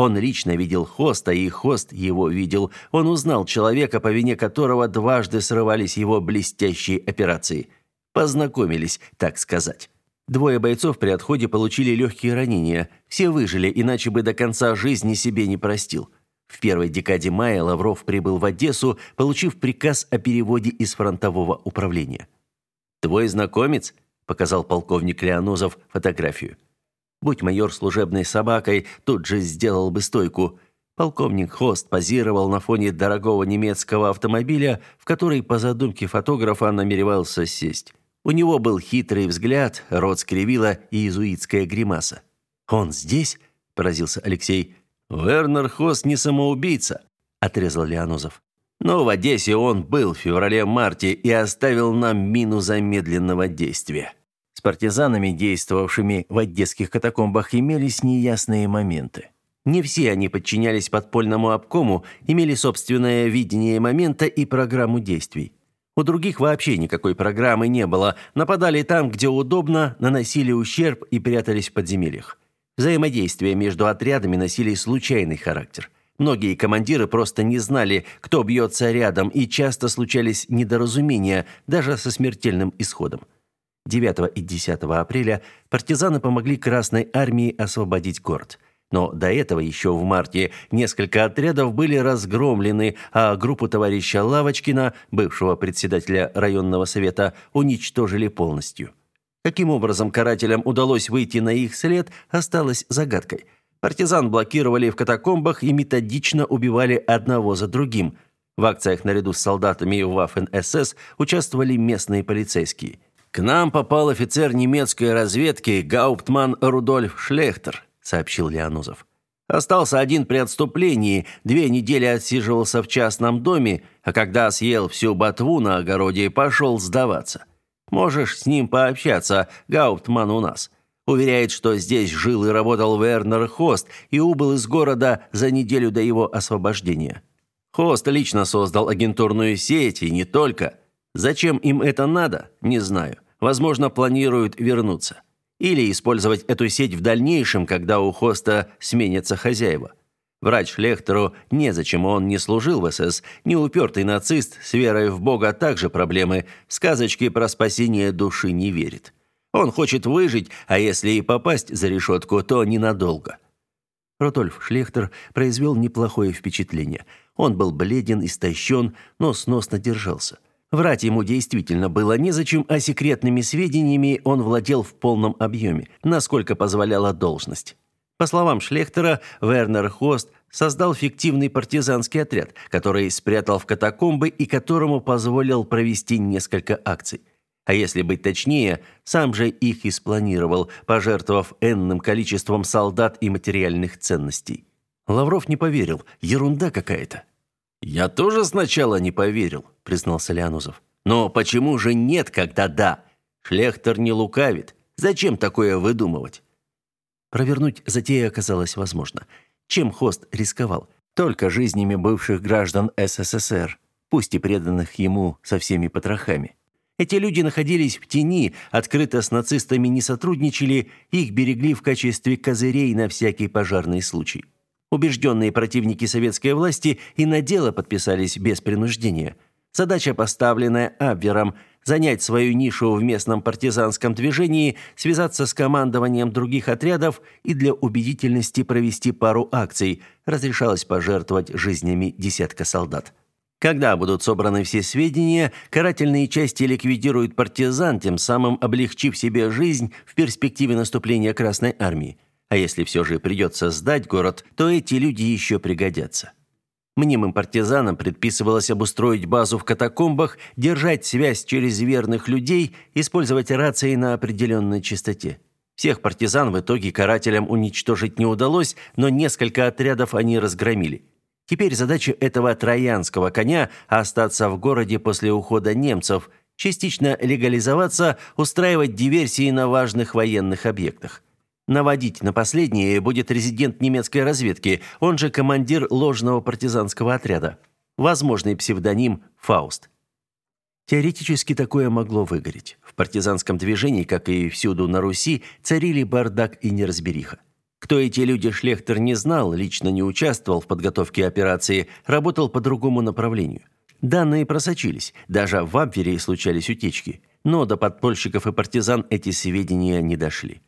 Он лично видел Хоста, и Хост его видел. Он узнал человека, по вине которого дважды срывались его блестящие операции. Познакомились, так сказать. Двое бойцов при отходе получили легкие ранения. Все выжили, иначе бы до конца жизни себе не простил. В первой декаде мая Лавров прибыл в Одессу, получив приказ о переводе из фронтового управления. «Твой знакомец?» – показал полковник Леонозов фотографию. Будь майор служебной собакой, тут же сделал бы стойку. Полковник Хост позировал на фоне дорогого немецкого автомобиля, в который, по задумке фотографа, намеревался сесть. У него был хитрый взгляд, рот скривила иезуитская гримаса. «Он здесь?» – поразился Алексей. «Вернер Хост не самоубийца», – отрезал Леонозов. Но в Одессе он был в феврале-марте и оставил нам мину замедленного действия. С партизанами, действовавшими в одесских катакомбах, имелись неясные моменты. Не все они подчинялись подпольному обкому, имели собственное видение момента и программу действий. У других вообще никакой программы не было. Нападали там, где удобно, наносили ущерб и прятались в подземельях. Взаимодействия между отрядами носили случайный характер – Многие командиры просто не знали, кто бьется рядом, и часто случались недоразумения, даже со смертельным исходом. 9 и 10 апреля партизаны помогли Красной армии освободить город. Но до этого еще в марте несколько отрядов были разгромлены, а группу товарища Лавочкина, бывшего председателя районного совета, уничтожили полностью. Каким образом карателям удалось выйти на их след, осталось загадкой. Партизан блокировали в катакомбах и методично убивали одного за другим. В акциях наряду с солдатами Waffen-СС участвовали местные полицейские. «К нам попал офицер немецкой разведки Гауптман Рудольф Шлехтер», сообщил Леонузов. Остался один при отступлении, две недели отсиживался в частном доме, а когда съел всю ботву на огороде, пошел сдаваться. Можешь с ним пообщаться, Гауптман у нас. Уверяет, что здесь жил и работал Вернер Хост и убыл из города за неделю до его освобождения. Хост лично создал агентурную сеть, и не только. Зачем им это надо, не знаю. Возможно, планируют вернуться. Или использовать эту сеть в дальнейшем, когда у Хоста сменятся хозяева. Врач Лехтеру незачем, он не служил в СС, не упертый нацист, с верой в Бога также проблемы, сказочки про спасение души не верит. Он хочет выжить, а если и попасть за решетку, то ненадолго. Рудольф Шлехтер произвел неплохое впечатление. Он был бледен, истощен, но сносно держался. Врать ему действительно было незачем, а секретными сведениями он владел в полном объеме, насколько позволяла должность. По словам Шлехтера, Вернер Хост создал фиктивный партизанский отряд, который спрятал в катакомбы и которому позволил провести несколько акций. А если быть точнее, сам же их и спланировал, пожертвовав энным количеством солдат и материальных ценностей. Лавров не поверил. Ерунда какая-то. «Я тоже сначала не поверил», — признался Леонузов. «Но почему же нет, когда да? Шлехтер не лукавит. Зачем такое выдумывать?» Провернуть затею оказалось возможно. Чем Хост рисковал? Только жизнями бывших граждан СССР, пусть и преданных ему со всеми потрохами. Эти люди находились в тени, открыто с нацистами не сотрудничали, их берегли в качестве козырей на всякий пожарный случай. Убежденные противники советской власти и на дело подписались без принуждения. Задача, поставленная Абвером – занять свою нишу в местном партизанском движении, связаться с командованием других отрядов и для убедительности провести пару акций, разрешалось пожертвовать жизнями десятка солдат. Когда будут собраны все сведения, карательные части ликвидируют партизан, тем самым облегчив себе жизнь в перспективе наступления Красной армии. А если все же придется сдать город, то эти люди еще пригодятся. Мнимым партизанам предписывалось обустроить базу в катакомбах, держать связь через верных людей, использовать рации на определенной частоте. Всех партизан в итоге карателям уничтожить не удалось, но несколько отрядов они разгромили. Теперь задача этого троянского коня – остаться в городе после ухода немцев, частично легализоваться, устраивать диверсии на важных военных объектах. Наводить на последнее будет резидент немецкой разведки, он же командир ложного партизанского отряда. Возможный псевдоним Фауст. Теоретически такое могло выгореть. В партизанском движении, как и всюду на Руси, царили бардак и неразбериха. Кто эти люди, Шлехтер не знал, лично не участвовал в подготовке операции, работал по другому направлению. Данные просочились, даже в Абвере случались утечки, но до подпольщиков и партизан эти сведения не дошли.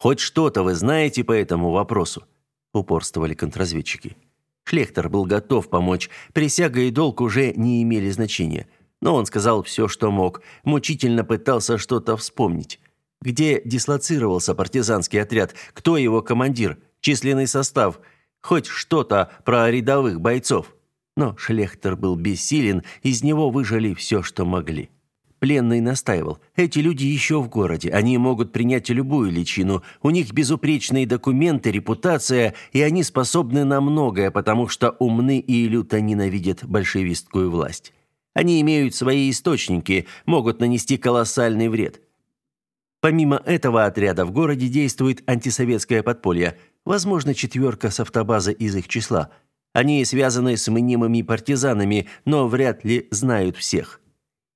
Хоть что-то вы знаете по этому вопросу, упорствовали контрразведчики. Шлехтер был готов помочь. Присяга и долг уже не имели значения. Но он сказал все, что мог, мучительно пытался что-то вспомнить. Где дислоцировался партизанский отряд, кто его командир, численный состав, хоть что-то про рядовых бойцов. Но Шлехтер был бессилен, из него выжали все, что могли. Пленный настаивал. Эти люди еще в городе. Они могут принять любую личину. У них безупречные документы, репутация, и они способны на многое, потому что умны и люто ненавидят большевистскую власть. Они имеют свои источники, могут нанести колоссальный вред. Помимо этого отряда в городе действует антисоветское подполье, возможно, четверка с автобазы из их числа. Они связаны с мнимыми партизанами, но вряд ли знают всех.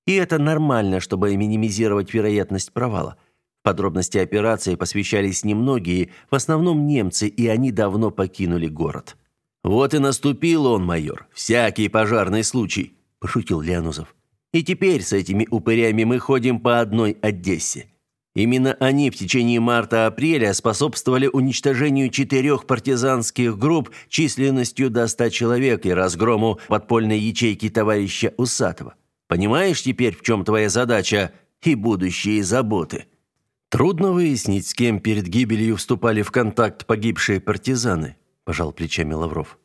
И это нормально, чтобы минимизировать вероятность провала. Подробности операции посвящались немногие, в основном немцы, и они давно покинули город. «Вот и наступил он, майор, всякий пожарный случай», – пошутил Леонузов. «И теперь с этими упырями мы ходим по одной Одессе. Именно они в течение марта-апреля способствовали уничтожению четырех партизанских групп численностью до ста человек и разгрому подпольной ячейки товарища Усатова. Понимаешь теперь, в чем твоя задача и будущие заботы?» Трудно выяснить, с кем перед гибелью вступали в контакт погибшие партизаны, пожал плечами Лавров.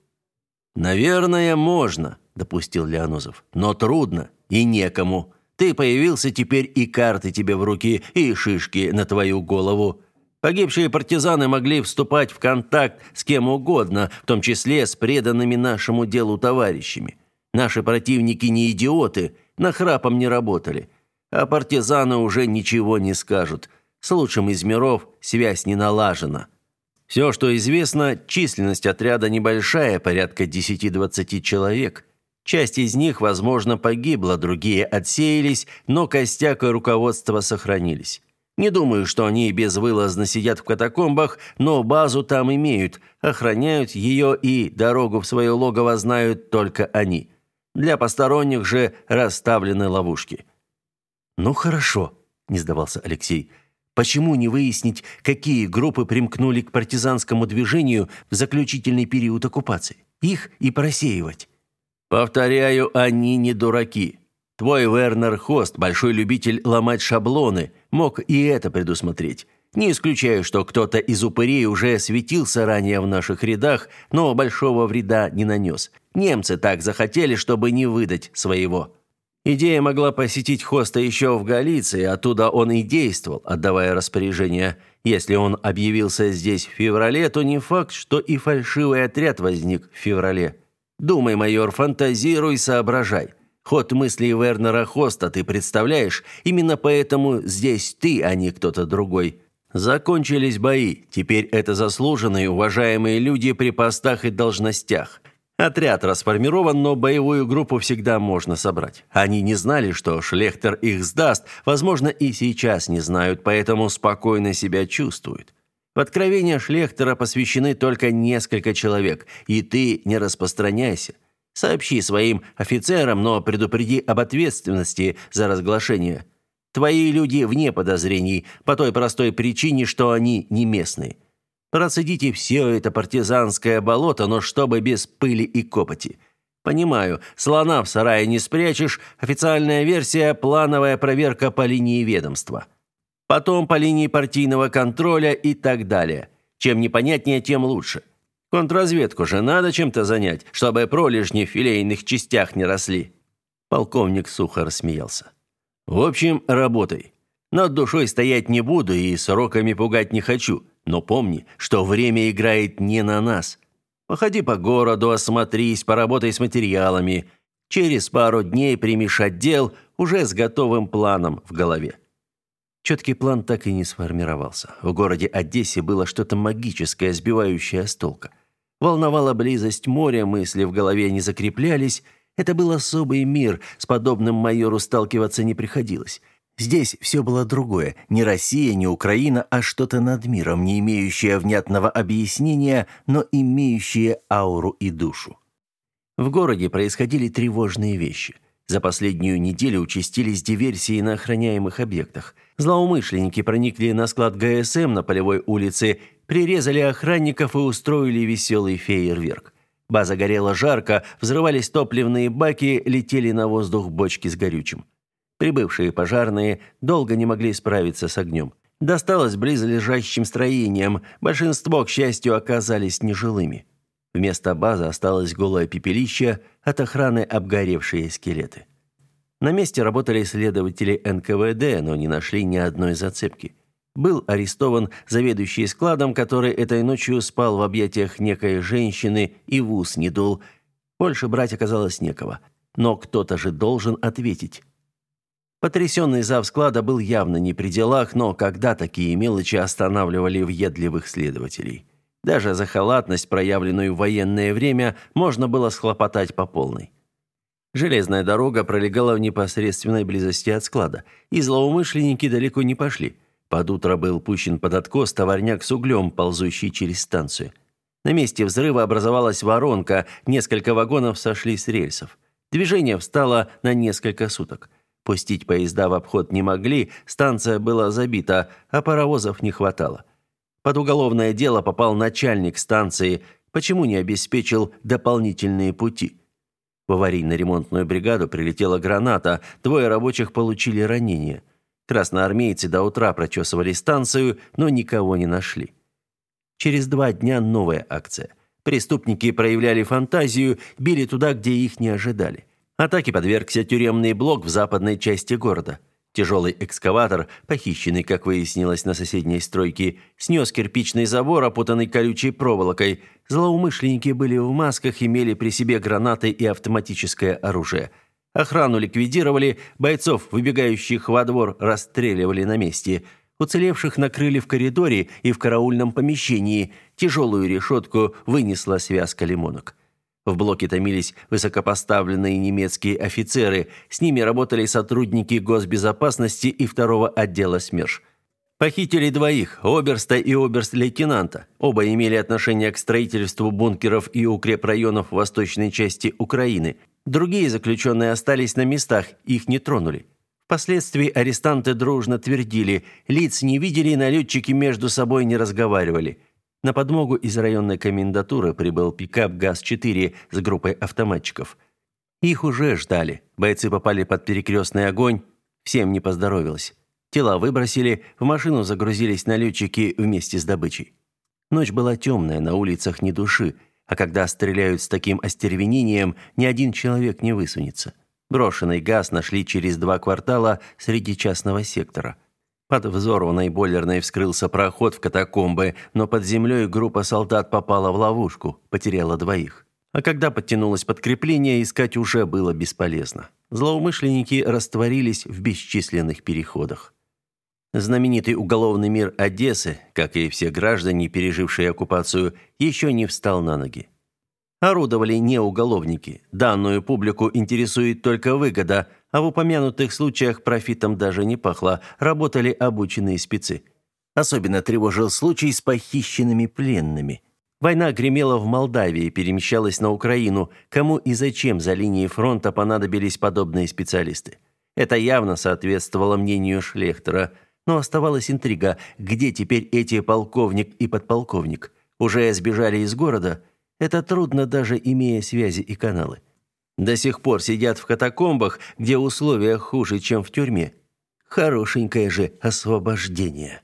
Наверное, можно, допустил Леонозов. Но трудно и некому. Ты появился теперь и карты тебе в руки, и шишки на твою голову. Погибшие партизаны могли вступать в контакт с кем угодно, в том числе с преданными нашему делу товарищами. Наши противники не идиоты, на храпом не работали. А партизаны уже ничего не скажут. С лучшим из миров связь не налажена. Все, что известно, численность отряда небольшая, порядка 10-20 человек. Часть из них, возможно, погибла, другие отсеялись, но костяк и руководство сохранились. Не думаю, что они безвылазно сидят в катакомбах, но базу там имеют, охраняют ее и дорогу в свое логово знают только они. Для посторонних же расставлены ловушки. Ну хорошо, не сдавался Алексей. Почему не выяснить, какие группы примкнули к партизанскому движению в заключительный период оккупации? Их и просеивать. Повторяю, они не дураки. Твой Вернер Хост, большой любитель ломать шаблоны, мог и это предусмотреть. Не исключаю, что кто-то из упырей уже светился ранее в наших рядах, но большого вреда не нанес. Немцы так захотели, чтобы не выдать своего. Идея могла посетить Хоста еще в Галиции, оттуда он и действовал, отдавая распоряжения. Если он объявился здесь в феврале, то не факт, что и фальшивый отряд возник в феврале. Думай, майор, фантазируй, соображай. Ход мыслей Вернера Хоста ты представляешь, именно поэтому здесь ты, а не кто-то другой. Закончились бои. Теперь это заслуженные, уважаемые люди при постах и должностях. Отряд расформирован, но боевую группу всегда можно собрать. Они не знали, что Шлехтер их сдаст, возможно, и сейчас не знают, поэтому спокойно себя чувствуют. В откровения Шлехтера посвящены только несколько человек, и ты не распространяйся. Сообщи своим офицерам, но предупреди об ответственности за разглашение. Твои люди вне подозрений по той простой причине, что они не местные. Процедите все это партизанское болото, но чтобы без пыли и копоти. Понимаю, слона в сарае не спрячешь. Официальная версия плановая проверка по линии ведомства. Потом по линии партийного контроля и так далее. Чем непонятнее, тем лучше. Контрразведку же надо чем-то занять, чтобы пролежни в филейных частях не росли. Полковник сухо рассмеялся. В общем, работай. Над душой стоять не буду и сроками пугать не хочу, но помни, что время играет не на нас. Походи по городу, осмотрись, поработай с материалами. Через пару дней примешь отдел уже с готовым планом в голове. Четкий план так и не сформировался. В городе Одессе было что-то магическое, сбивающее с толка. Волновала близость моря, мысли в голове не закреплялись. Это был особый мир, с подобным майору сталкиваться не приходилось. Здесь все было другое. Не Россия, не Украина, а что-то над миром, не имеющее внятного объяснения, но имеющее ауру и душу. В городе происходили тревожные вещи. За последнюю неделю участились диверсии на охраняемых объектах. Злоумышленники проникли на склад ГСМ на Полевой улице прирезали охранников и устроили веселый фейерверк. База горела жарко, взрывались топливные баки, летели на воздух бочки с горючим. Прибывшие пожарные долго не могли справиться с огнем. Досталось близлежащим строениям, большинство, к счастью, оказались нежилыми. Вместо базы осталось голое пепелище, от охраны обгоревшие скелеты. На месте работали следователи НКВД, но не нашли ни одной зацепки был арестован заведующий складом, который этой ночью спал в объятиях некой женщины и в ус не дул. Больше брать оказалось некого. Но кто-то же должен ответить. Потрясенный зав склада был явно не при делах, но когда такие мелочи останавливали въедливых следователей. Даже за халатность, проявленную в военное время, можно было схлопотать по полной. Железная дорога пролегала в непосредственной близости от склада, и злоумышленники далеко не пошли – под утро был пущен под откос товарняк с углем, ползущий через станцию. На месте взрыва образовалась воронка, несколько вагонов сошли с рельсов. Движение встало на несколько суток. Пустить поезда в обход не могли, станция была забита, а паровозов не хватало. Под уголовное дело попал начальник станции, почему не обеспечил дополнительные пути. В аварийно-ремонтную бригаду прилетела граната, двое рабочих получили ранения. Красноармейцы до утра прочесывали станцию, но никого не нашли. Через два дня новая акция. Преступники проявляли фантазию, били туда, где их не ожидали. Атаке подвергся тюремный блок в западной части города. Тяжелый экскаватор, похищенный, как выяснилось, на соседней стройке, снес кирпичный забор, опутанный колючей проволокой. Злоумышленники были в масках, имели при себе гранаты и автоматическое оружие. Охрану ликвидировали, бойцов, выбегающих во двор, расстреливали на месте. Уцелевших накрыли в коридоре и в караульном помещении. Тяжелую решетку вынесла связка лимонок. В блоке томились высокопоставленные немецкие офицеры. С ними работали сотрудники госбезопасности и второго отдела СМЕРШ. Похитили двоих, оберста и оберст-лейтенанта. Оба имели отношение к строительству бункеров и укрепрайонов восточной части Украины. Другие заключенные остались на местах, их не тронули. Впоследствии арестанты дружно твердили, лиц не видели, налетчики между собой не разговаривали – на подмогу из районной комендатуры прибыл пикап ГАЗ-4 с группой автоматчиков. Их уже ждали. Бойцы попали под перекрестный огонь. Всем не поздоровилось. Тела выбросили, в машину загрузились налетчики вместе с добычей. Ночь была темная, на улицах ни души, а когда стреляют с таким остервенением, ни один человек не высунется. Брошенный газ нашли через два квартала среди частного сектора – под взорванной бойлерной вскрылся проход в катакомбы, но под землей группа солдат попала в ловушку, потеряла двоих. А когда подтянулось подкрепление, искать уже было бесполезно. Злоумышленники растворились в бесчисленных переходах. Знаменитый уголовный мир Одессы, как и все граждане, пережившие оккупацию, еще не встал на ноги. Орудовали не уголовники. Данную публику интересует только выгода, а в упомянутых случаях профитом даже не пахло, работали обученные спецы. Особенно тревожил случай с похищенными пленными. Война гремела в Молдавии, перемещалась на Украину. Кому и зачем за линией фронта понадобились подобные специалисты? Это явно соответствовало мнению Шлехтера. Но оставалась интрига, где теперь эти полковник и подполковник? Уже сбежали из города? Это трудно даже имея связи и каналы. До сих пор сидят в катакомбах, где условия хуже, чем в тюрьме. Хорошенькое же освобождение.